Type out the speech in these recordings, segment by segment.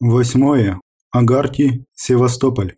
Восьмое. Агарти, Севастополь.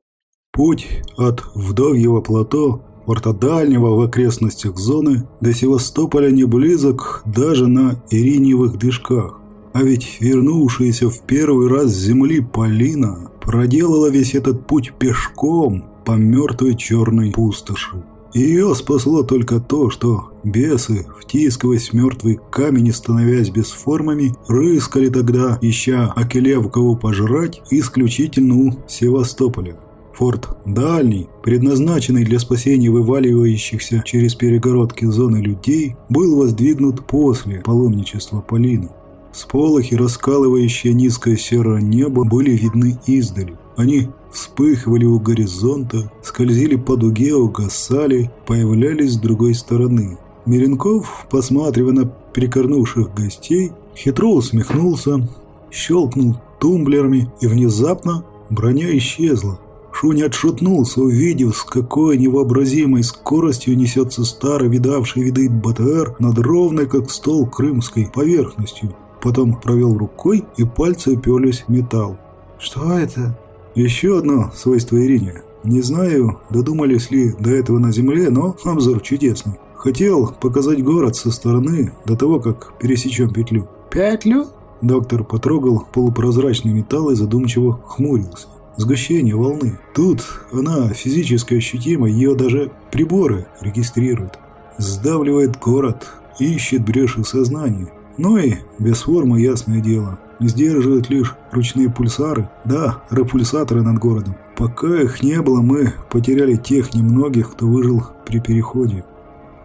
Путь от Вдовьего плато, порта дальнего в окрестностях зоны, до Севастополя не близок даже на ириневых дышках. А ведь вернувшаяся в первый раз с земли Полина проделала весь этот путь пешком по мертвой черной пустоши. Ее спасло только то, что бесы, втискиваясь в мертвый камень и становясь бесформами, рыскали тогда, ища Акелев кого пожрать, исключительно у Севастополя. Форт дальний, предназначенный для спасения вываливающихся через перегородки зоны людей, был воздвигнут после паломничества Полины. Сполохи, раскалывающие низкое серое небо, были видны издали. Они вспыхивали у горизонта, скользили по дуге, угасали, появлялись с другой стороны. Меренков, посматривая на перекорнувших гостей, хитро усмехнулся, щелкнул тумблерами, и внезапно броня исчезла. Шуня отшатнулся, увидев, с какой невообразимой скоростью несется старый видавший виды БТР над ровной, как стол, крымской поверхностью. Потом провел рукой, и пальцы уперлись в металл. «Что это?» Еще одно свойство Ирине. Не знаю, додумались ли до этого на Земле, но обзор чудесный. Хотел показать город со стороны, до того, как пересечем петлю. «Петлю?» Доктор потрогал полупрозрачный металл и задумчиво хмурился. Сгущение волны. Тут она физически ощутима, ее даже приборы регистрируют. Сдавливает город, ищет бреши в сознании. Но и без формы ясное дело. Сдерживают лишь ручные пульсары, да, репульсаторы над городом. Пока их не было, мы потеряли тех немногих, кто выжил при переходе.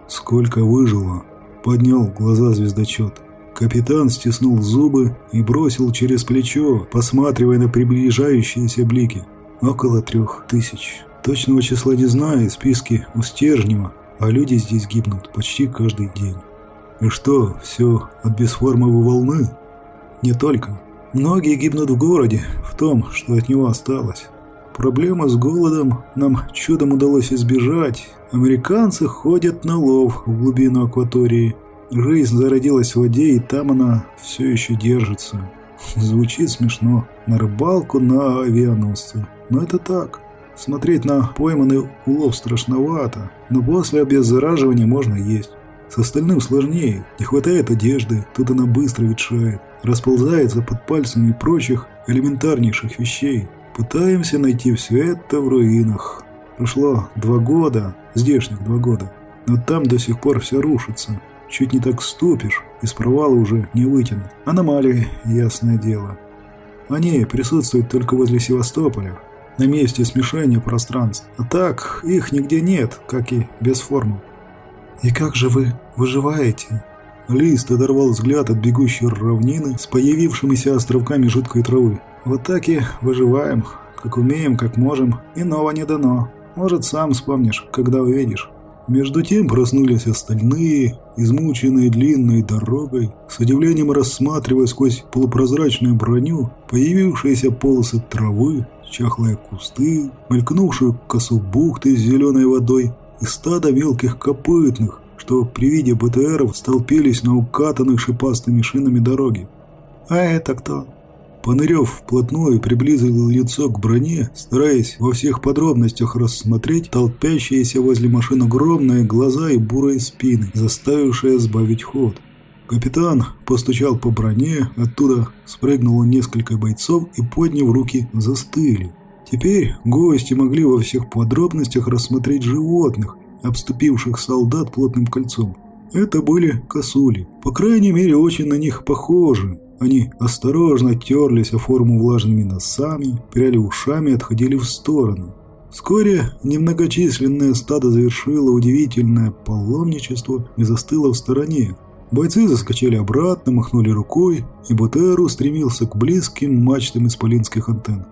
Сколько выжило? Поднял глаза звездочет. Капитан стиснул зубы и бросил через плечо, посматривая на приближающиеся блики. Около трех тысяч. Точного числа не знаю, списки у Стержнева, а люди здесь гибнут почти каждый день. И что, все от бесформовой волны? Не только. Многие гибнут в городе, в том, что от него осталось. Проблема с голодом нам чудом удалось избежать. Американцы ходят на лов в глубину акватории. Жизнь зародилась в воде, и там она все еще держится. Звучит смешно. На рыбалку, на авианосцы. Но это так. Смотреть на пойманный улов страшновато, но после обеззараживания можно есть. С остальным сложнее. Не хватает одежды, тут она быстро ветшает расползается под пальцами прочих элементарнейших вещей. Пытаемся найти все это в руинах. Прошло два года, здешних два года, но там до сих пор все рушится. Чуть не так ступишь, из провала уже не вытянут. Аномалии, ясное дело. Они присутствуют только возле Севастополя, на месте смешения пространств. А так, их нигде нет, как и без формы. «И как же вы выживаете?» Лист оторвал взгляд от бегущей равнины с появившимися островками жидкой травы. Вот так и выживаем, как умеем, как можем, иного не дано. Может, сам вспомнишь, когда увидишь. Между тем проснулись остальные, измученные длинной дорогой, с удивлением рассматривая сквозь полупрозрачную броню появившиеся полосы травы, чахлые кусты, мелькнувшую косу бухты с зеленой водой и стадо мелких копытных, что при виде БТРов столпились на укатанных шипастыми шинами дороги. «А это кто?» Понырев вплотную приблизил лицо к броне, стараясь во всех подробностях рассмотреть толпящиеся возле машин огромные глаза и бурые спины, заставившие сбавить ход. Капитан постучал по броне, оттуда спрыгнуло несколько бойцов и, подняв руки, застыли. Теперь гости могли во всех подробностях рассмотреть животных, обступивших солдат плотным кольцом. Это были косули, по крайней мере очень на них похожи. Они осторожно терлись о форму влажными носами, пряли ушами и отходили в сторону. Вскоре немногочисленное стадо завершило удивительное паломничество и застыло в стороне. Бойцы заскочили обратно, махнули рукой, и Бутер устремился к близким мачтам исполинских антенн.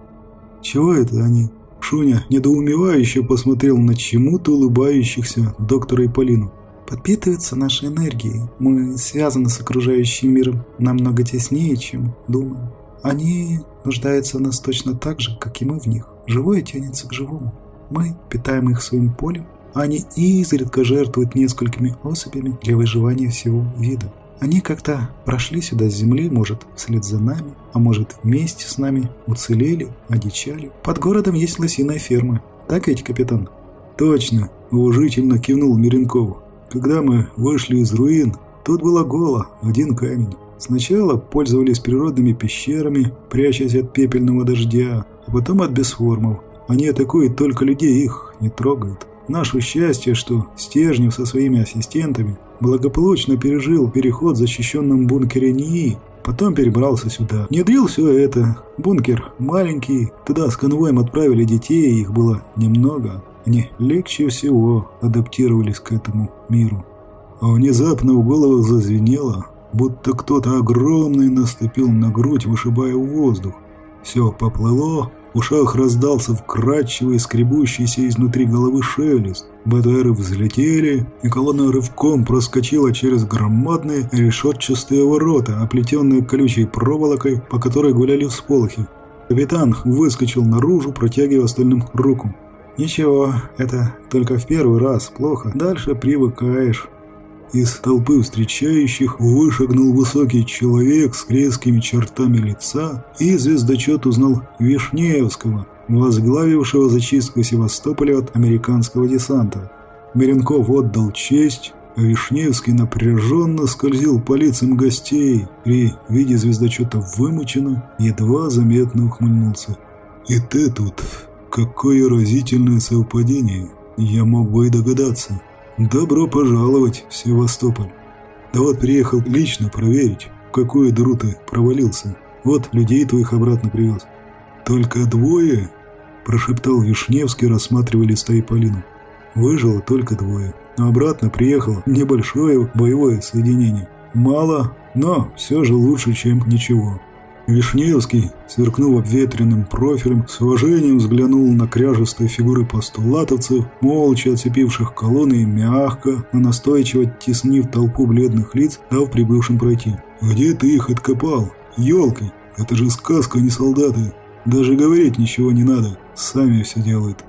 «Чего это они?» Шуня недоумевающе посмотрел на чему-то улыбающихся доктора и Полину. «Подпитывается нашей энергией. Мы связаны с окружающим миром намного теснее, чем думаем. Они нуждаются в нас точно так же, как и мы в них. Живое тянется к живому. Мы питаем их своим полем, а они изредка жертвуют несколькими особями для выживания всего вида. Они как-то прошли сюда с земли, может, вслед за нами, а может, вместе с нами, уцелели, одичали. Под городом есть лосиная ферма. Так ведь, капитан? Точно, уважительно кивнул Миренков. Когда мы вышли из руин, тут было голо, один камень. Сначала пользовались природными пещерами, прячась от пепельного дождя, а потом от бесформов. Они атакуют только людей, их не трогают. Наше счастье, что Стержнев со своими ассистентами благополучно пережил переход в защищенном бункере НИИ, потом перебрался сюда. Внедрил все это. Бункер маленький, туда с конвоем отправили детей, их было немного. Они легче всего адаптировались к этому миру. А внезапно в головах зазвенело, будто кто-то огромный наступил на грудь, вышибая воздух. Все поплыло, ушах раздался вкрадчивый, скребущийся изнутри головы шелест. БТРы взлетели, и колонна рывком проскочила через громадные решетчатые ворота, оплетенные колючей проволокой, по которой гуляли всполохи. Капитан выскочил наружу, протягивая остальным руку. «Ничего, это только в первый раз плохо. Дальше привыкаешь». Из толпы встречающих вышагнул высокий человек с резкими чертами лица, и звездочет узнал Вишнеевского, возглавившего зачистку Севастополя от американского десанта. Меренков отдал честь, а Вишневский напряженно скользил по лицам гостей, при виде звездочета вымученно, едва заметно ухмыльнулся. «И ты тут? Какое разительное совпадение! Я мог бы и догадаться!» «Добро пожаловать в Севастополь. Да вот приехал лично проверить, в какую дыру ты провалился. Вот людей твоих обратно привез». «Только двое?» – прошептал Вишневский, рассматривая листа и Полину. «Выжило только двое. Обратно приехало небольшое боевое соединение. Мало, но все же лучше, чем ничего». Вишневский, сверкнув обветренным профилем, с уважением взглянул на кряжестые фигуры постулатовцев, молча оцепивших колонны и мягко, но настойчиво теснив толпу бледных лиц, дав прибывшим пройти. «Где ты их откопал? Елки! Это же сказка, а не солдаты! Даже говорить ничего не надо, сами все делают!»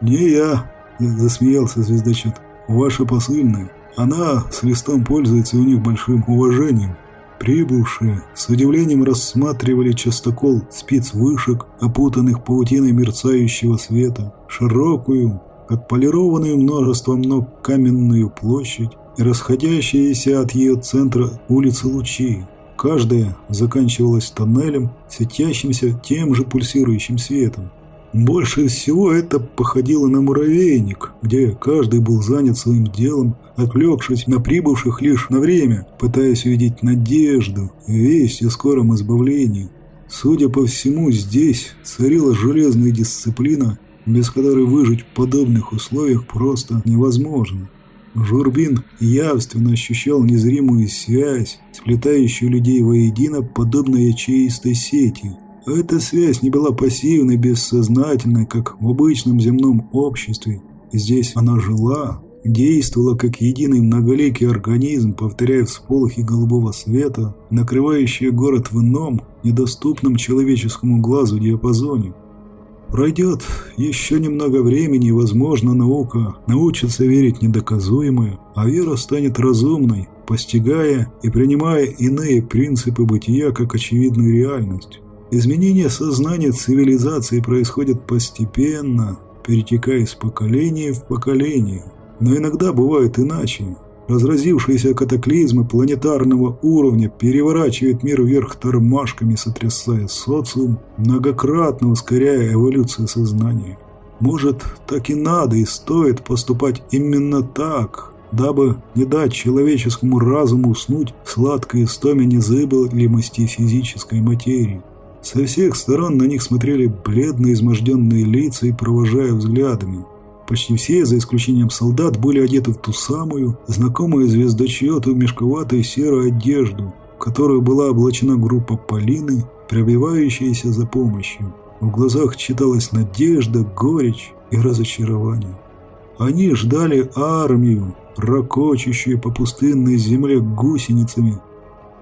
«Не я!» – засмеялся звездочет. «Ваша посыльная. Она с листом пользуется у них большим уважением». Прибывшие с удивлением рассматривали частокол спицвышек, опутанных паутиной мерцающего света, широкую, отполированную множеством ног каменную площадь и расходящиеся от ее центра улицы лучи. Каждая заканчивалась тоннелем, светящимся тем же пульсирующим светом. Больше всего это походило на муравейник, где каждый был занят своим делом, отвлекшись на прибывших лишь на время, пытаясь увидеть надежду, весть о скором избавлении. Судя по всему, здесь царила железная дисциплина, без которой выжить в подобных условиях просто невозможно. Журбин явственно ощущал незримую связь, сплетающую людей воедино, подобно ячеистой сети – эта связь не была пассивной, бессознательной, как в обычном земном обществе. Здесь она жила, действовала как единый многоликий организм, повторяя всполохи голубого света, накрывающие город в ином, недоступном человеческому глазу диапазоне. Пройдет еще немного времени, и, возможно, наука научится верить недоказуемое, а вера станет разумной, постигая и принимая иные принципы бытия как очевидную реальность. Изменение сознания цивилизации происходит постепенно, перетекая из поколения в поколение. Но иногда бывает иначе. Разразившиеся катаклизмы планетарного уровня переворачивают мир вверх тормашками, сотрясая социум, многократно ускоряя эволюцию сознания. Может, так и надо и стоит поступать именно так, дабы не дать человеческому разуму уснуть в сладкой истоме незыблемости физической материи. Со всех сторон на них смотрели бледные изможденные лица и провожая взглядами. Почти все, за исключением солдат, были одеты в ту самую, знакомую звездочету мешковатую серую одежду, в которую была облачена группа Полины, пробивающаяся за помощью. В глазах читалась надежда, горечь и разочарование. Они ждали армию, ракочущую по пустынной земле гусеницами,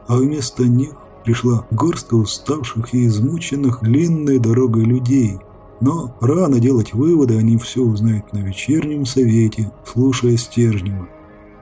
а вместо них пришла горстка уставших и измученных длинной дорогой людей. Но рано делать выводы, они все узнают на вечернем совете, слушая Стержнева.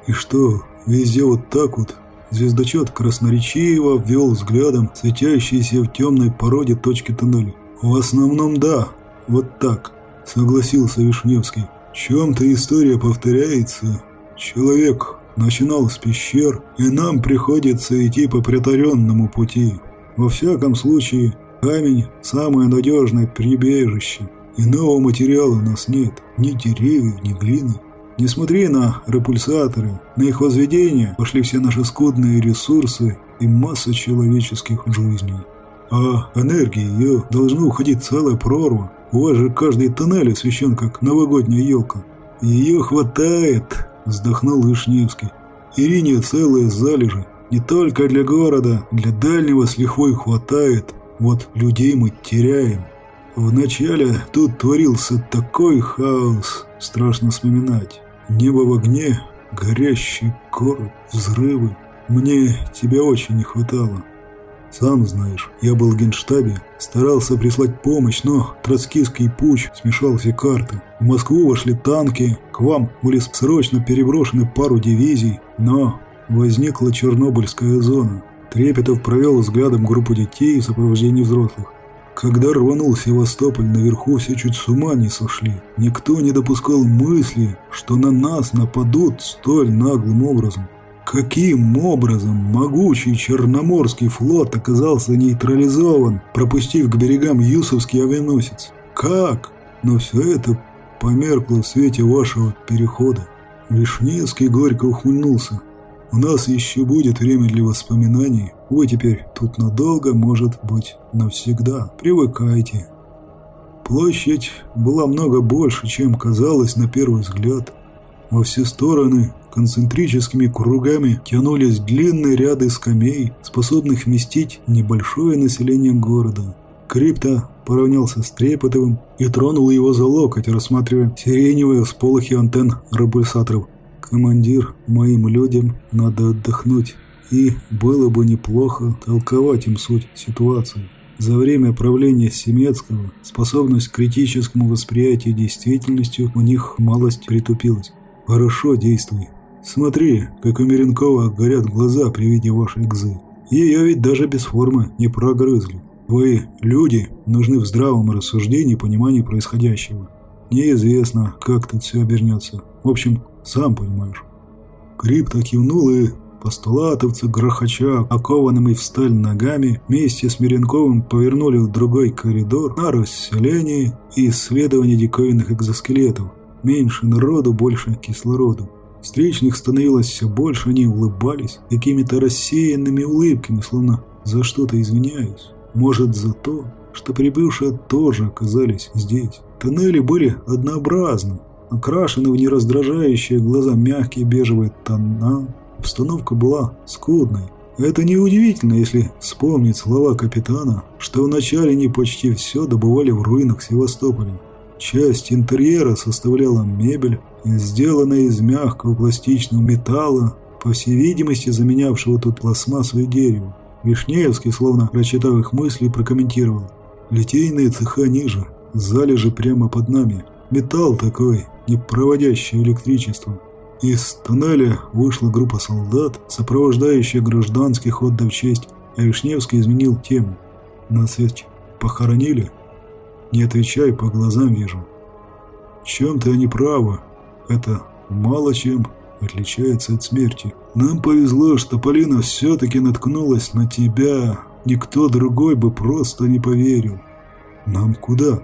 «И что, везде вот так вот?» – Звездочет красноречиво ввел взглядом светящиеся в темной породе точки тоннеля. «В основном да, вот так», — согласился Вишневский. «В чем-то история повторяется. Человек начинал с пещер, и нам приходится идти по притворенному пути. Во всяком случае, камень – самое надежное прибежище. Иного материала у нас нет, ни деревьев, ни глины. Не смотри на репульсаторы, на их возведение пошли все наши скудные ресурсы и масса человеческих жизней. А энергии ее должна уходить целая прорва. У вас же каждый тоннель освещен, как новогодняя елка. Ее хватает, вздохнул Вишневский. Ирине целые залежи. Не только для города, для дальнего с лихвой хватает. Вот людей мы теряем. Вначале тут творился такой хаос, страшно вспоминать. Небо в огне, горящий короб, взрывы. Мне тебя очень не хватало. Сам знаешь, я был в генштабе, старался прислать помощь, но троцкистский путь смешал все карты. В Москву вошли танки, к вам были срочно переброшены пару дивизий, но возникла Чернобыльская зона. Трепетов провел взглядом группу детей в сопровождении взрослых. Когда рванул Севастополь, наверху все чуть с ума не сошли. Никто не допускал мысли, что на нас нападут столь наглым образом. Каким образом могучий Черноморский флот оказался нейтрализован, пропустив к берегам Юсовский авианосец? Как? Но все это померкло в свете вашего перехода. Вишневский горько ухмыльнулся. У нас еще будет время для воспоминаний. Вы теперь тут надолго, может быть, навсегда. Привыкайте. Площадь была много больше, чем казалось на первый взгляд. Во все стороны концентрическими кругами тянулись длинные ряды скамей, способных вместить небольшое население города. Крипто поравнялся с Трепетовым и тронул его за локоть, рассматривая сиреневые сполохи антенн рапульсаторов. «Командир, моим людям надо отдохнуть, и было бы неплохо толковать им суть ситуации. За время правления Семецкого способность к критическому восприятию действительностью у них малость притупилась. Хорошо действуй. Смотри, как у Миренкова горят глаза при виде вашей гзы. Ее ведь даже без формы не прогрызли. Вы, люди, нужны в здравом рассуждении и понимании происходящего. Неизвестно, как тут все обернется. В общем, сам понимаешь. Крипто кивнул и постулатовцы, грохоча, окованными в сталь ногами, вместе с Миренковым повернули в другой коридор на расселение и исследование диковинных экзоскелетов. Меньше народу, больше кислороду. Встречных становилось все больше, они улыбались какими-то рассеянными улыбками, словно за что-то извиняюсь. Может, за то, что прибывшие тоже оказались здесь. Тоннели были однообразны, окрашены в нераздражающие глаза мягкие бежевые тона. Обстановка была скудной. Это неудивительно, если вспомнить слова капитана, что вначале не почти все добывали в руинах Севастополя. Часть интерьера составляла мебель, сделанная из мягкого пластичного металла, по всей видимости заменявшего тут пластмассовое дерево. Вишнеевский, словно прочитав их мысли, прокомментировал. «Литейные цеха ниже, залежи прямо под нами. Металл такой, не проводящий электричество. Из туннеля вышла группа солдат, сопровождающая гражданских отдав честь, а Вишневский изменил тему. Нас ведь похоронили? Не отвечай, по глазам вижу. Чем-то они правы. Это мало чем отличается от смерти. Нам повезло, что Полина все-таки наткнулась на тебя. Никто другой бы просто не поверил. Нам куда?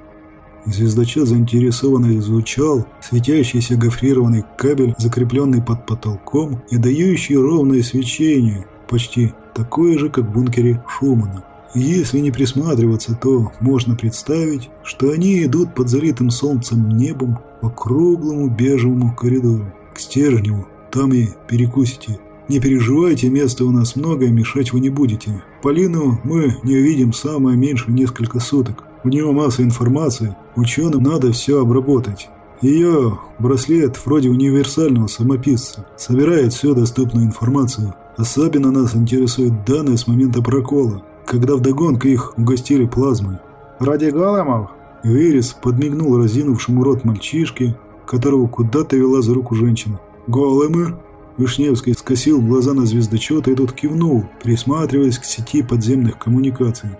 Звездочет заинтересованно изучал светящийся гофрированный кабель, закрепленный под потолком и дающий ровное свечение, почти такое же, как в бункере Шумана. Если не присматриваться, то можно представить, что они идут под залитым солнцем небом по круглому бежевому коридору. К стержню, там и перекусите. Не переживайте, места у нас много, мешать вы не будете. Полину мы не увидим самое меньше несколько суток. У нее масса информации, ученым надо все обработать. Ее браслет вроде универсального самописца, собирает всю доступную информацию. Особенно нас интересует данные с момента прокола, когда вдогонку их угостили плазмой. «Ради големов?» Верес подмигнул разинувшему рот мальчишке, которого куда-то вела за руку женщина. «Големы?» Вишневский скосил глаза на звездочета и тот кивнул, присматриваясь к сети подземных коммуникаций.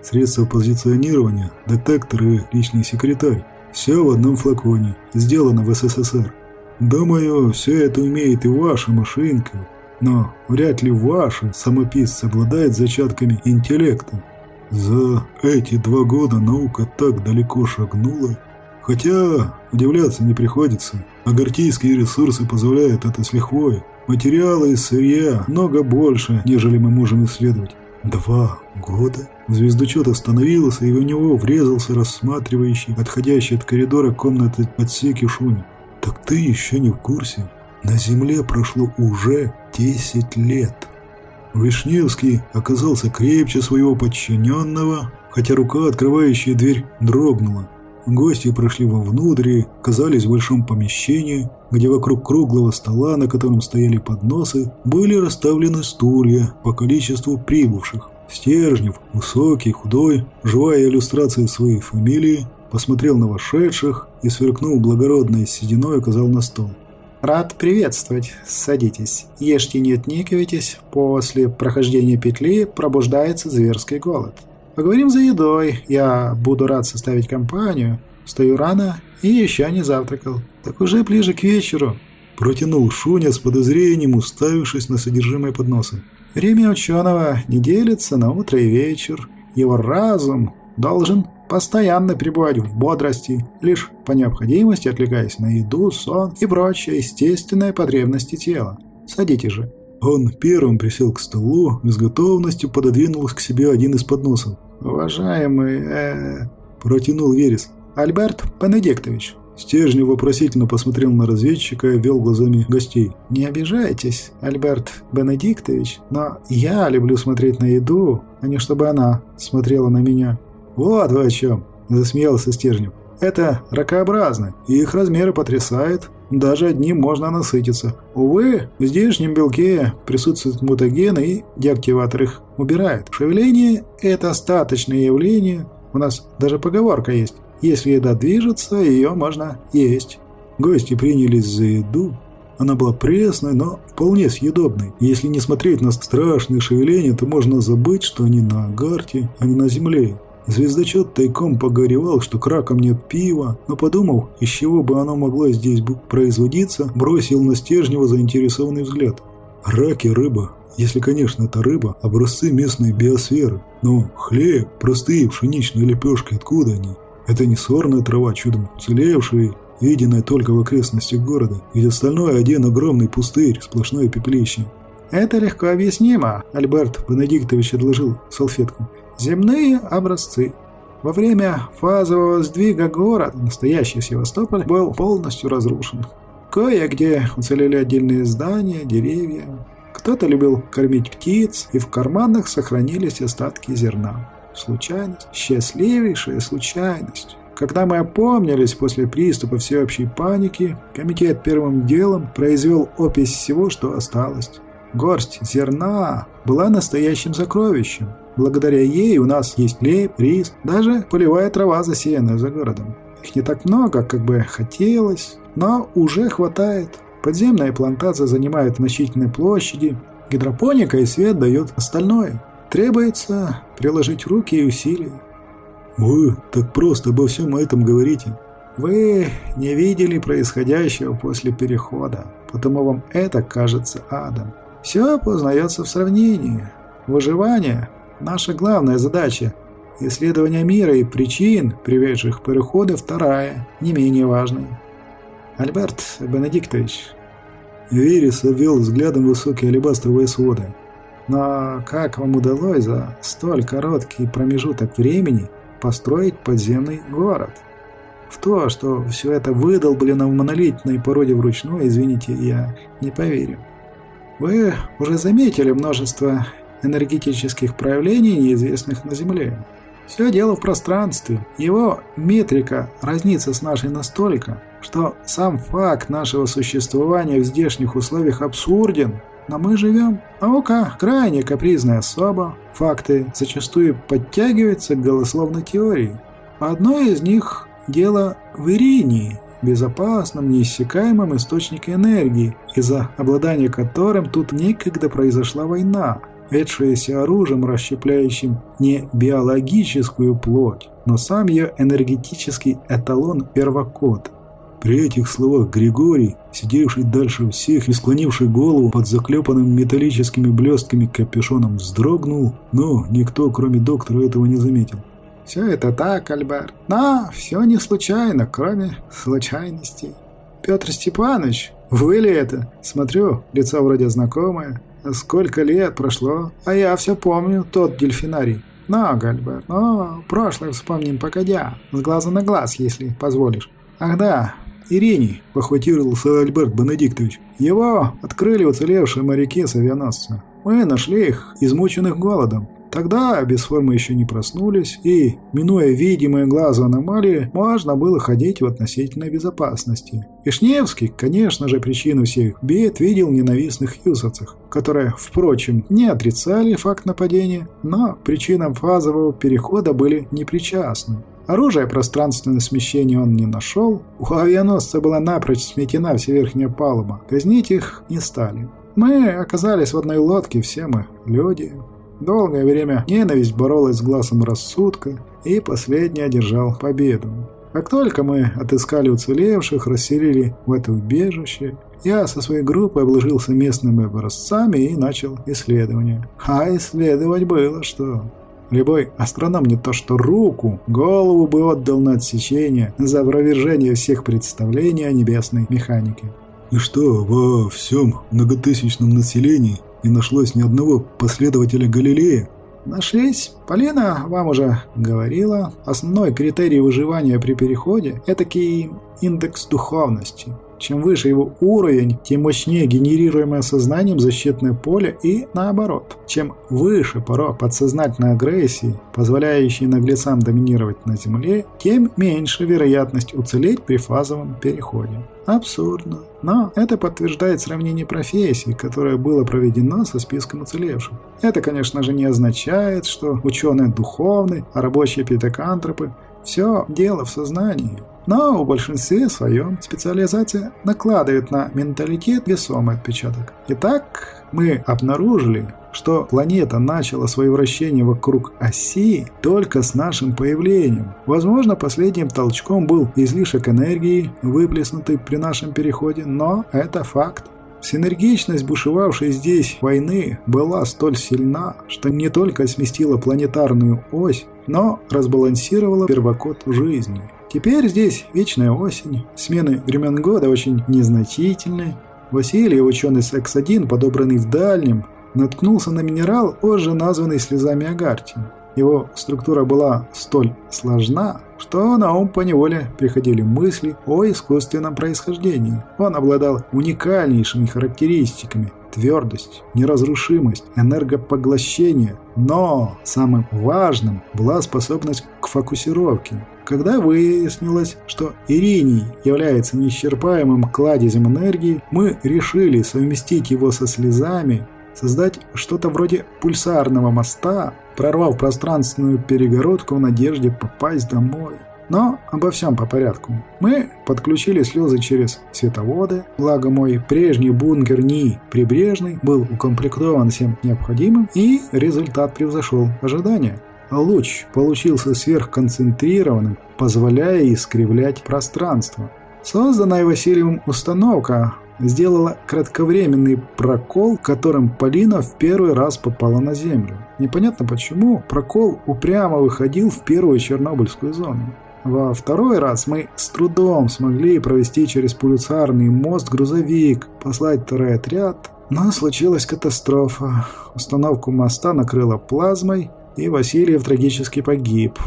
Средства позиционирования, детектор и личный секретарь. Все в одном флаконе, сделано в СССР. Думаю, все это умеет и ваша машинка, но вряд ли ваши самописцы обладают зачатками интеллекта. За эти два года наука так далеко шагнула. Хотя удивляться не приходится. Агартийские ресурсы позволяют это с лихвой. Материалы и сырья много больше, нежели мы можем исследовать. Два года? Звездочет остановился, и в него врезался рассматривающий, отходящий от коридора комнаты отсеки Шуни. Так ты еще не в курсе? На Земле прошло уже 10 лет. Вишневский оказался крепче своего подчиненного, хотя рука, открывающая дверь, дрогнула. Гости прошли вовнутрь и оказались в большом помещении, где вокруг круглого стола, на котором стояли подносы, были расставлены стулья по количеству прибывших. Стержнев, высокий, худой, живая иллюстрация своей фамилии, посмотрел на вошедших и, сверкнул благородной сединой, указал на стол. «Рад приветствовать. Садитесь. Ешьте, не отникивайтесь. После прохождения петли пробуждается зверский голод. Поговорим за едой. Я буду рад составить компанию. Стою рано и еще не завтракал. Так уже ближе к вечеру». Протянул Шуня с подозрением, уставившись на содержимое подноса. «Время ученого не делится на утро и вечер. Его разум должен постоянно пребывать в бодрости, лишь по необходимости отвлекаясь на еду, сон и прочие естественные потребности тела. Садитесь же». Он первым присел к столу с готовностью пододвинул к себе один из подносов. «Уважаемый, э, протянул Верес. Альберт Бенедиктович». Стержнев вопросительно посмотрел на разведчика и вел глазами гостей. «Не обижайтесь, Альберт Бенедиктович, но я люблю смотреть на еду, а не чтобы она смотрела на меня». «Вот вы о чем!» – засмеялся Стержнев. «Это ракообразно, и их размеры потрясают. Даже одним можно насытиться. Увы, в здешнем белке присутствуют мутагены, и деактиватор их убирает. Шевеление – это остаточное явление. У нас даже поговорка есть. Если еда движется, ее можно есть. Гости принялись за еду. Она была пресной, но вполне съедобной. Если не смотреть на страшные шевеления, то можно забыть, что они на Агарте, а не на Земле. Звездочет тайком погоревал, что краком нет пива, но подумал, из чего бы оно могло здесь производиться, бросил на Стержнева заинтересованный взгляд. Раки, рыба, если, конечно, это рыба, образцы местной биосферы. Но хлеб, простые пшеничные лепешки, откуда они? Это не сорная трава, чудом уцелевшая, виденная только в окрестностях города, ведь остальное один огромный пустырь, сплошное пепелище. «Это легко объяснимо», — Альберт Бенедиктович отложил салфетку. Земные образцы. Во время фазового сдвига город, настоящий Севастополь, был полностью разрушен. Кое-где уцелели отдельные здания, деревья. Кто-то любил кормить птиц, и в карманах сохранились остатки зерна. Случайность, счастливейшая случайность. Когда мы опомнились после приступа всеобщей паники, комитет первым делом произвел опись всего, что осталось. Горсть зерна была настоящим сокровищем. Благодаря ей у нас есть хлеб, рис, даже полевая трава, засеянная за городом. Их не так много, как бы хотелось, но уже хватает. Подземная плантация занимает значительные площади, гидропоника и свет дают остальное. Требуется приложить руки и усилия. Вы так просто обо всем этом говорите. Вы не видели происходящего после перехода, потому вам это кажется адом. Все познается в сравнении. Выживание – наша главная задача. Исследование мира и причин, приведших к переходу, вторая, не менее важная. Альберт Бенедиктович. Верес обвел взглядом высокие алебастровые своды. Но как вам удалось за столь короткий промежуток времени построить подземный город? В то, что все это выдолблено в монолитной породе вручную, извините, я не поверю. Вы уже заметили множество энергетических проявлений, неизвестных на Земле. Все дело в пространстве. Его метрика разнится с нашей настолько, что сам факт нашего существования в здешних условиях абсурден. Но мы живем. Наука – крайне капризная особа. Факты зачастую подтягиваются к голословной теории. Одно из них – дело в Иринии, безопасном, неиссякаемом источнике энергии, из-за обладания которым тут некогда произошла война, ведшаяся оружием, расщепляющим не биологическую плоть, но сам ее энергетический эталон первокод. При этих словах Григорий, сидевший дальше всех и склонивший голову под заклепанным металлическими блестками капюшоном, вздрогнул, но никто, кроме доктора, этого не заметил. «Все это так, Альберт, но все не случайно, кроме случайностей. Петр Степанович, вы ли это? Смотрю, лицо вроде знакомое. Сколько лет прошло, а я все помню тот дельфинарий. Но, Гальберт, но прошлое вспомним погодя, с глаза на глаз, если позволишь. Ах да, Ирине, похватировался Альберт Бенедиктович. Его открыли уцелевшие моряки с авианосца. Мы нашли их, измученных голодом. Тогда без формы еще не проснулись, и, минуя видимые глазу аномалии, можно было ходить в относительной безопасности. Вишневский, конечно же, причину всех бед видел в ненавистных юсовцах, которые, впрочем, не отрицали факт нападения, но причинам фазового перехода были непричастны. Оружие пространственное смещение он не нашел. У авианосца была напрочь сметена вся верхняя палуба. Казнить их не стали. Мы оказались в одной лодке, все мы люди. Долгое время ненависть боролась с глазом рассудка, и последний одержал победу. Как только мы отыскали уцелевших, расселили в это убежище, я со своей группой обложился местными образцами и начал исследование. А исследовать было что? Любой астроном не то что руку, голову бы отдал на отсечение за опровержение всех представлений о небесной механике. И что, во всем многотысячном населении не нашлось ни одного последователя Галилея? Нашлись. Полина вам уже говорила. Основной критерий выживания при переходе – это индекс духовности. Чем выше его уровень, тем мощнее генерируемое сознанием защитное поле и наоборот. Чем выше порог подсознательной агрессии, позволяющий наглецам доминировать на Земле, тем меньше вероятность уцелеть при фазовом переходе. Абсурдно. Но это подтверждает сравнение профессий, которое было проведено со списком уцелевших. Это, конечно же, не означает, что ученые духовны, а рабочие питекантропы – все дело в сознании. Но в большинстве своем специализация накладывает на менталитет весомый отпечаток. Итак, мы обнаружили, что планета начала свое вращение вокруг оси только с нашим появлением. Возможно, последним толчком был излишек энергии, выплеснутый при нашем переходе, но это факт. Синергичность бушевавшей здесь войны была столь сильна, что не только сместила планетарную ось, но разбалансировала первокод жизни. Теперь здесь вечная осень, смены времен года очень незначительные. Василий, ученый с X1, подобранный в дальнем, наткнулся на минерал, позже названный слезами Агарти. Его структура была столь сложна, что на ум поневоле приходили мысли о искусственном происхождении. Он обладал уникальнейшими характеристиками – твердость, неразрушимость, энергопоглощение. Но самым важным была способность к фокусировке. Когда выяснилось, что Ириний является неисчерпаемым кладезем энергии, мы решили совместить его со слезами, создать что-то вроде пульсарного моста, прорвав пространственную перегородку в надежде попасть домой. Но обо всем по порядку. Мы подключили слезы через световоды, благо мой прежний бункер НИ прибрежный был укомплектован всем необходимым, и результат превзошел ожидания. Луч получился сверхконцентрированным, позволяя искривлять пространство. Созданная Васильевым установка сделала кратковременный прокол, которым Полина в первый раз попала на Землю. Непонятно почему, прокол упрямо выходил в первую Чернобыльскую зону. Во второй раз мы с трудом смогли провести через пульсарный мост грузовик, послать второй отряд, но случилась катастрофа. Установку моста накрыло плазмой, и Васильев трагически погиб.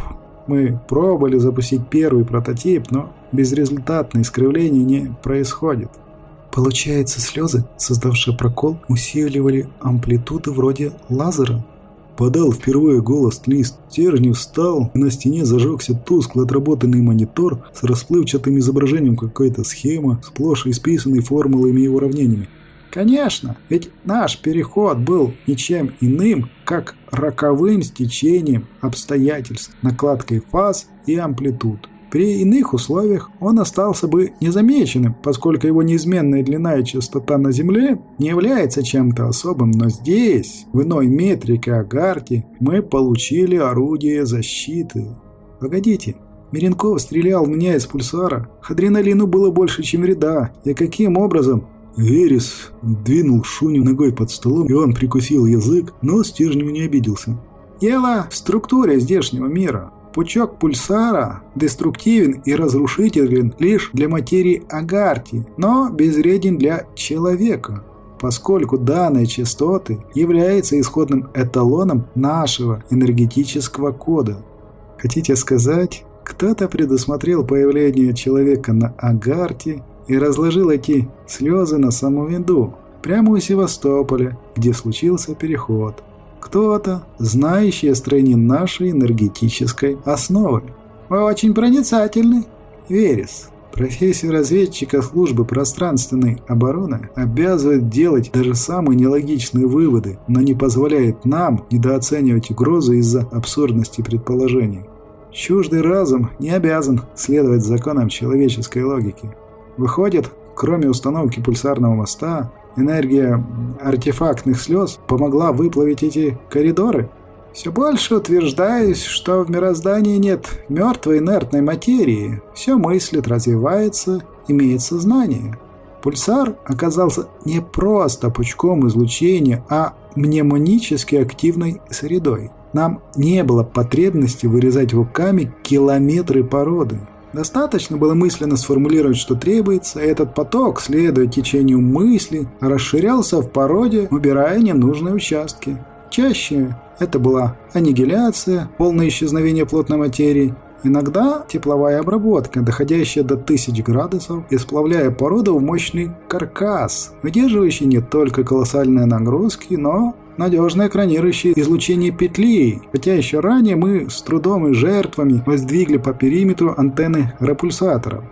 Мы пробовали запустить первый прототип, но безрезультатное искривление не происходит. Получается, слезы, создавшие прокол, усиливали амплитуды вроде лазера? Подал впервые голос Лист. Стержнев встал, и на стене зажегся тускло отработанный монитор с расплывчатым изображением какой-то схемы, сплошь исписанной формулами и уравнениями. Конечно, ведь наш переход был ничем иным, как роковым стечением обстоятельств, накладкой фаз и амплитуд. При иных условиях он остался бы незамеченным, поскольку его неизменная длина и частота на Земле не является чем-то особым, но здесь, в иной метрике Агарти, мы получили орудие защиты. Погодите, Миренков стрелял в меня из пульсара. Адреналину было больше, чем вреда. И каким образом? Верес двинул Шуню ногой под столом, и он прикусил язык, но стержнем не обиделся. Дело в структуре здешнего мира. Пучок пульсара деструктивен и разрушителен лишь для материи Агарти, но безвреден для человека, поскольку данные частоты являются исходным эталоном нашего энергетического кода. Хотите сказать, кто-то предусмотрел появление человека на Агарте и разложил эти слезы на саму виду, прямо у Севастополя, где случился переход – кто-то, знающий о строении нашей энергетической основы. Вы очень проницательны, Верес. Профессия разведчика службы пространственной обороны обязывает делать даже самые нелогичные выводы, но не позволяет нам недооценивать угрозы из-за абсурдности предположений. Чуждый разум не обязан следовать законам человеческой логики. Выходит, кроме установки пульсарного моста, Энергия артефактных слез помогла выплавить эти коридоры. Все больше утверждаюсь, что в мироздании нет мертвой инертной материи. Все мыслит, развивается, имеет сознание. Пульсар оказался не просто пучком излучения, а мнемонически активной средой. Нам не было потребности вырезать руками километры породы. Достаточно было мысленно сформулировать, что требуется, и этот поток, следуя течению мысли, расширялся в породе, убирая ненужные участки. Чаще это была аннигиляция, полное исчезновение плотной материи, Иногда тепловая обработка, доходящая до 1000 градусов, и сплавляя породу в мощный каркас, выдерживающий не только колоссальные нагрузки, но надежно экранирующие излучение петли, хотя еще ранее мы с трудом и жертвами воздвигли по периметру антенны репульсаторов.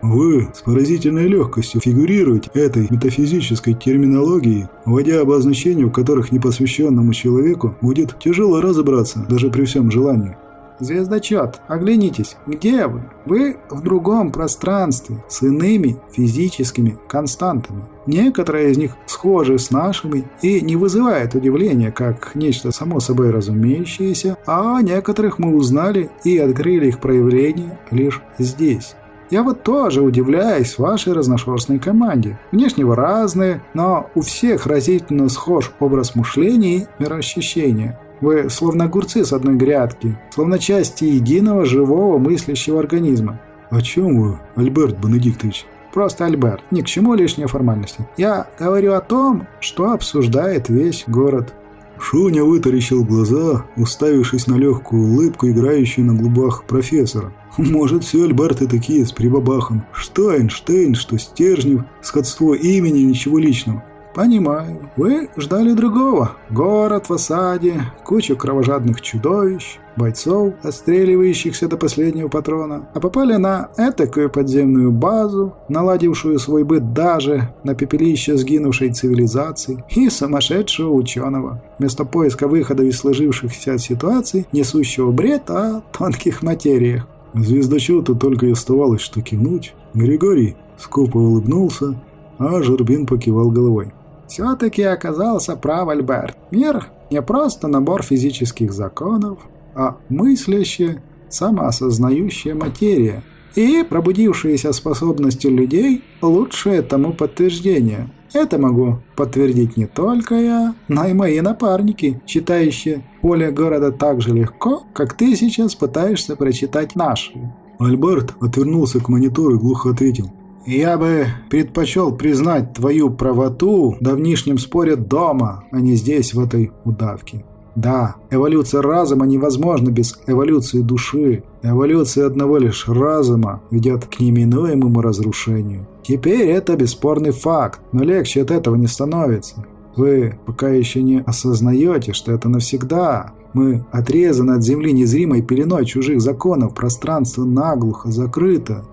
Вы с поразительной легкостью фигурируете этой метафизической терминологией, вводя обозначения, в которых непосвященному человеку будет тяжело разобраться, даже при всем желании. Звездочет, оглянитесь, где вы? Вы в другом пространстве, с иными физическими константами. Некоторые из них схожи с нашими и не вызывают удивления, как нечто само собой разумеющееся, а некоторых мы узнали и открыли их проявление лишь здесь. Я вот тоже удивляюсь вашей разношерстной команде. Внешне вы разные, но у всех разительно схож образ мышления и мироощущения. Вы словно огурцы с одной грядки, словно части единого живого мыслящего организма. О чем вы, Альберт Бенедиктович? Просто Альберт, ни к чему лишние формальности. Я говорю о том, что обсуждает весь город. Шуня вытаращил глаза, уставившись на легкую улыбку, играющую на губах профессора. Может, все Альберты такие с прибабахом. Что Эйнштейн, что Стержнев, сходство имени, ничего личного. «Понимаю. Вы ждали другого. Город в осаде, кучу кровожадных чудовищ, бойцов, отстреливающихся до последнего патрона, а попали на этакую подземную базу, наладившую свой быт даже на пепелище сгинувшей цивилизации и сумасшедшего ученого. Вместо поиска выхода из сложившихся ситуаций, несущего бред о тонких материях. Звездочету только и оставалось, что кивнуть. Григорий скупо улыбнулся, а Журбин покивал головой. Все-таки оказался прав Альберт. Мир не просто набор физических законов, а мыслящая, самоосознающая материя. И пробудившиеся способности людей – лучшее тому подтверждение. Это могу подтвердить не только я, но и мои напарники, читающие поле города так же легко, как ты сейчас пытаешься прочитать наши. Альберт отвернулся к монитору и глухо ответил. Я бы предпочел признать твою правоту в давнишнем споре дома, а не здесь, в этой удавке. Да, эволюция разума невозможна без эволюции души. Эволюция одного лишь разума ведет к неминуемому разрушению. Теперь это бесспорный факт, но легче от этого не становится. Вы пока еще не осознаете, что это навсегда. Мы отрезаны от Земли незримой пеленой чужих законов, пространство наглухо закрыто.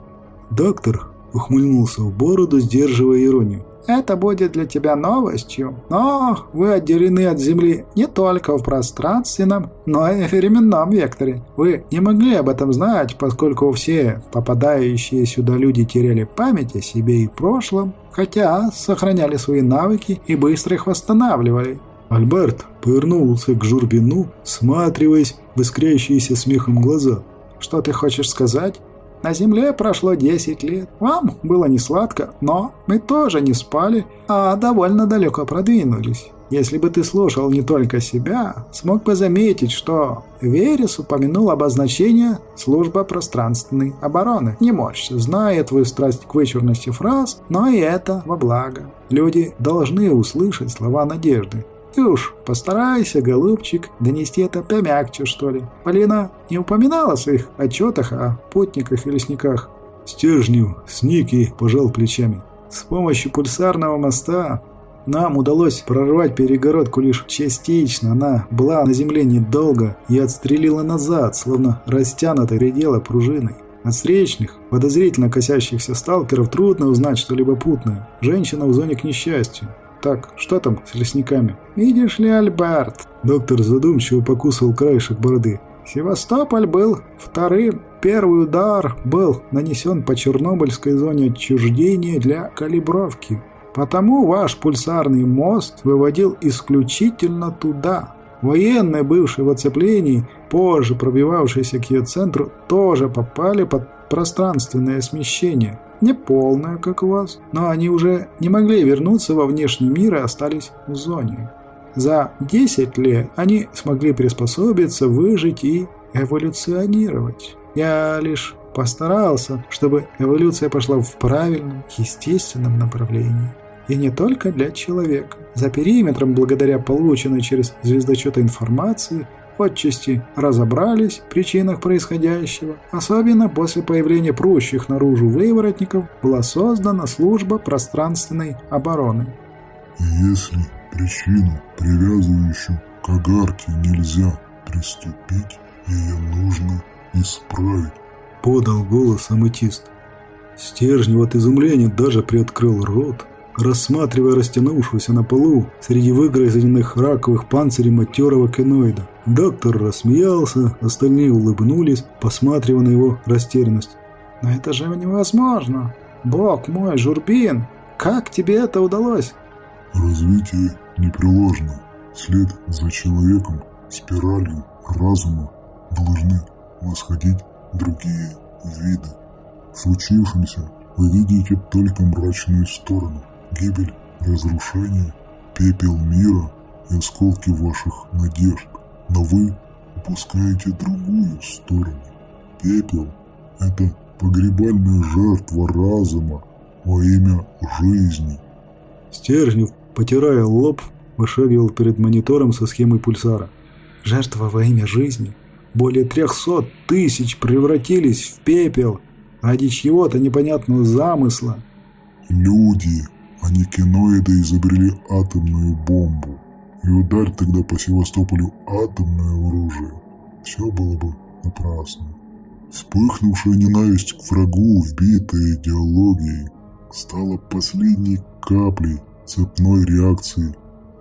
Доктор ухмыльнулся в бороду, сдерживая иронию. Это будет для тебя новостью, но вы отделены от Земли не только в пространственном, но и временном векторе. Вы не могли об этом знать, поскольку все попадающие сюда люди теряли память о себе и прошлом, хотя сохраняли свои навыки и быстро их восстанавливали. Альберт повернулся к Журбину, сматриваясь в искрящиеся смехом глаза. «Что ты хочешь сказать?» На Земле прошло 10 лет. Вам было не сладко, но мы тоже не спали, а довольно далеко продвинулись. Если бы ты слушал не только себя, смог бы заметить, что Верес упомянул обозначение «служба пространственной обороны». Не морщится, зная твою страсть к вычурности фраз, но и это во благо. Люди должны услышать слова надежды, и уж постарайся, голубчик, донести это помягче, что ли. Полина не упоминала в своих отчетах о путниках и лесниках. Стержнев сник и пожал плечами. С помощью пульсарного моста нам удалось прорвать перегородку лишь частично. Она была на земле недолго и отстрелила назад, словно растянутой предела пружиной. От встречных, подозрительно косящихся сталкеров трудно узнать что-либо путное. Женщина в зоне к несчастью. Так, что там с лесниками? Видишь ли, Альберт? Доктор задумчиво покусывал краешек бороды. Севастополь был вторым. Первый удар был нанесен по Чернобыльской зоне отчуждения для калибровки. Потому ваш пульсарный мост выводил исключительно туда. Военные, бывшие в оцеплении, позже пробивавшиеся к ее центру, тоже попали под пространственное смещение. Не полная, как у вас, но они уже не могли вернуться во внешний мир и остались в зоне. За 10 лет они смогли приспособиться, выжить и эволюционировать. Я лишь постарался, чтобы эволюция пошла в правильном, естественном направлении. И не только для человека. За периметром, благодаря полученной через звездочеты информации, отчасти разобрались в причинах происходящего. Особенно после появления прущих наружу выворотников была создана служба пространственной обороны. Если причину, привязывающую к огарке, нельзя приступить, ее нужно исправить. Подал голос аметист. Стержнев от изумления даже приоткрыл рот, рассматривая растянувшегося на полу среди выгрызенных раковых панцирей матерого киноида. Доктор рассмеялся, остальные улыбнулись, посматривая на его растерянность. «Но это же невозможно! Бог мой, Журбин, как тебе это удалось?» «Развитие непреложно. След за человеком, спиралью разума должны восходить другие виды. В случившемся вы видите только мрачную сторону гибель, разрушение, пепел мира и осколки ваших надежд. Но вы упускаете другую сторону. Пепел – это погребальная жертва разума во имя жизни. Стержнев, потирая лоб, вышагивал перед монитором со схемой пульсара. Жертва во имя жизни? Более трехсот тысяч превратились в пепел ради чьего-то непонятного замысла. Люди они киноиды изобрели атомную бомбу. И ударь тогда по Севастополю атомное оружие. Все было бы напрасно. Вспыхнувшая ненависть к врагу, вбитая идеологией, стала последней каплей цепной реакции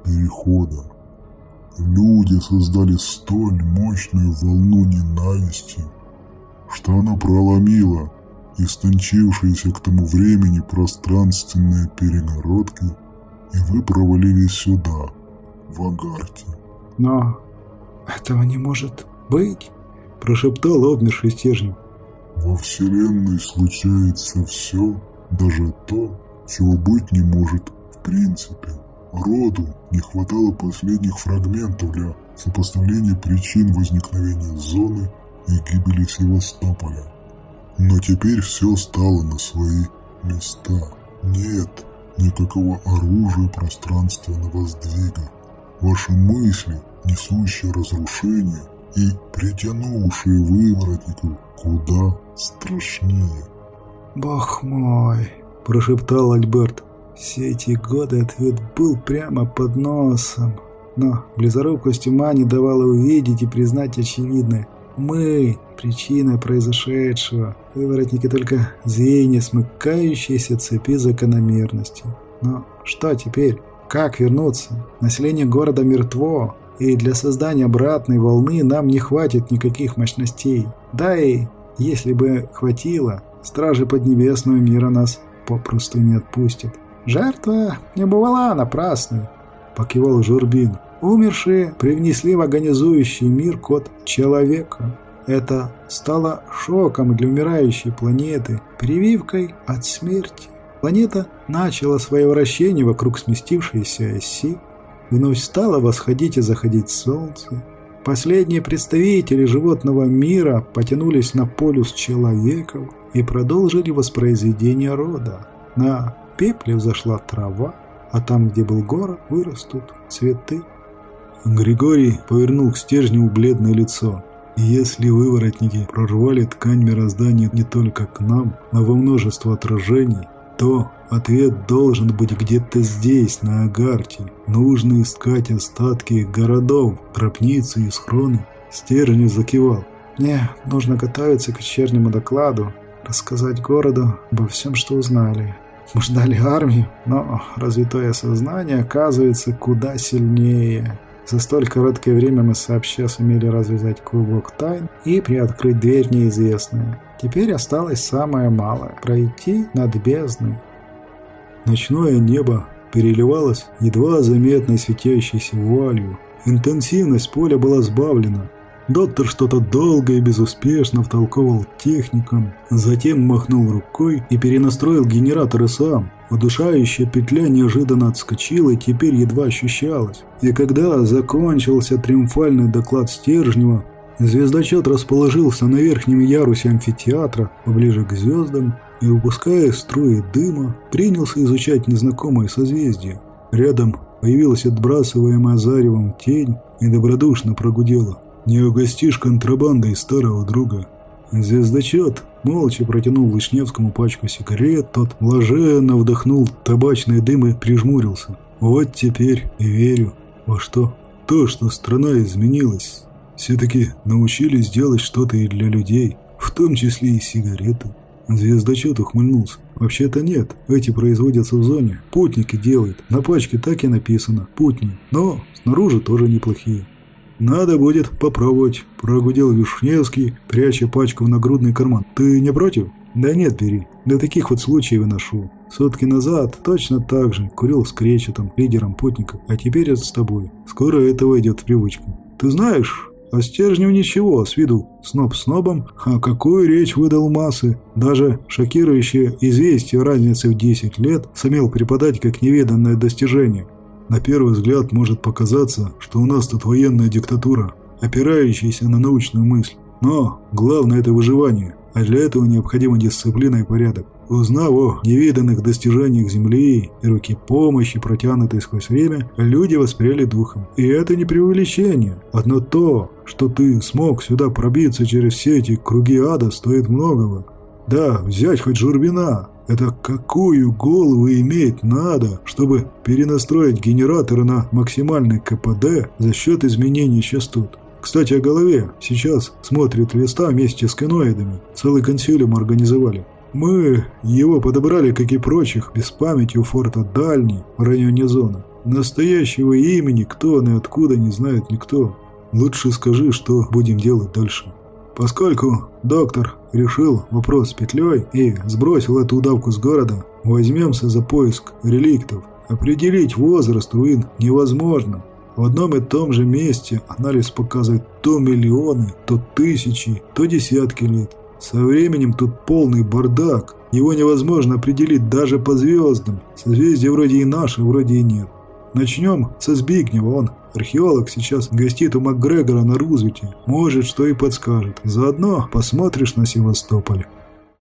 перехода. Люди создали столь мощную волну ненависти, что она проломила истончившиеся к тому времени пространственные перегородки, и вы провалились сюда, в Агарте. Но этого не может быть, прошептал обмерший стержень. Во Вселенной случается все, даже то, чего быть не может в принципе. Роду не хватало последних фрагментов для сопоставления причин возникновения зоны и гибели Севастополя. Но теперь все стало на свои места. Нет никакого оружия пространственного сдвига. Ваши мысли, несущие разрушение и притянувшие выворотников куда страшнее. «Бог мой!» – прошептал Альберт. Все эти годы ответ был прямо под носом. Но близорукость ума не давала увидеть и признать очевидное. Мы – причина произошедшего. Выворотники только звенья смыкающиеся цепи закономерности. Но что теперь? Как вернуться? Население города мертво, и для создания обратной волны нам не хватит никаких мощностей. Да и если бы хватило, стражи Поднебесного мира нас попросту не отпустят. Жертва не бывала напрасной, покивал Журбин. Умершие привнесли в агонизующий мир код человека. Это стало шоком для умирающей планеты, прививкой от смерти. Планета начала свое вращение вокруг сместившейся оси, вновь стало восходить и заходить солнце. Последние представители животного мира потянулись на полюс человеков и продолжили воспроизведение рода. На пепле взошла трава, а там, где был город, вырастут цветы. Григорий повернул к стержню бледное лицо. Если выворотники прорвали ткань мироздания не только к нам, но во множество отражений, то ответ должен быть где-то здесь, на Агарте. Нужно искать остатки городов, гробницы и схроны. Стержень закивал. Мне нужно готовиться к вечернему докладу, рассказать городу обо всем, что узнали. Мы ждали армию, но развитое сознание оказывается куда сильнее. За столь короткое время мы сообща сумели развязать клубок тайн и приоткрыть дверь неизвестное. Теперь осталось самое малое – пройти над бездной. Ночное небо переливалось едва заметной светящейся вуалью. Интенсивность поля была сбавлена. Доктор что-то долго и безуспешно втолковал техникам, затем махнул рукой и перенастроил генераторы сам. Удушающая петля неожиданно отскочила и теперь едва ощущалась. И когда закончился триумфальный доклад Стержнева, звездочет расположился на верхнем ярусе амфитеатра, поближе к звездам, и, выпуская струи дыма, принялся изучать незнакомое созвездие. Рядом появилась отбрасываемая заревом тень и добродушно прогудела. «Не угостишь контрабандой старого друга». Звездочет молча протянул Вышневскому пачку сигарет, тот блаженно вдохнул табачный дым и прижмурился. Вот теперь и верю. Во что? То, что страна изменилась. Все-таки научились делать что-то и для людей, в том числе и сигареты. Звездочет ухмыльнулся. Вообще-то нет, эти производятся в зоне. Путники делают. На пачке так и написано. Путни. Но снаружи тоже неплохие. «Надо будет попробовать», – прогудел Вишневский, пряча пачку в нагрудный карман. «Ты не против?» «Да нет, бери. Для таких вот случаев и ношу. Сутки назад точно так же курил с кречетом, лидером путников, а теперь это с тобой. Скоро это войдет в привычку. Ты знаешь, а стержнев ничего, с виду сноб снобом, а какую речь выдал массы. Даже шокирующее известие разницы в 10 лет сумел преподать как неведанное достижение. На первый взгляд может показаться, что у нас тут военная диктатура, опирающаяся на научную мысль. Но главное это выживание, а для этого необходима дисциплина и порядок. Узнав о невиданных достижениях Земли и руки помощи, протянутой сквозь время, люди воспряли духом. И это не преувеличение. Одно то, что ты смог сюда пробиться через все эти круги ада, стоит многого. Да, взять хоть Журбина, это какую голову иметь надо, чтобы перенастроить генераторы на максимальный КПД за счет изменения частот? Кстати, о голове. Сейчас смотрит листа вместе с киноидами. Целый консилиум организовали. Мы его подобрали, как и прочих, без памяти у форта Дальний в районе зоны. Настоящего имени кто он и откуда не знает никто. Лучше скажи, что будем делать дальше. Поскольку доктор решил вопрос с петлей и сбросил эту удавку с города, возьмемся за поиск реликтов. Определить возраст руин невозможно. В одном и том же месте анализ показывает то миллионы, то тысячи, то десятки лет. Со временем тут полный бардак. Его невозможно определить даже по звездам. Созвездия вроде и наши, вроде и нет. Начнем со Збигнева, он археолог сейчас гостит у МакГрегора на Рузвельте. Может, что и подскажет. Заодно посмотришь на Севастополь.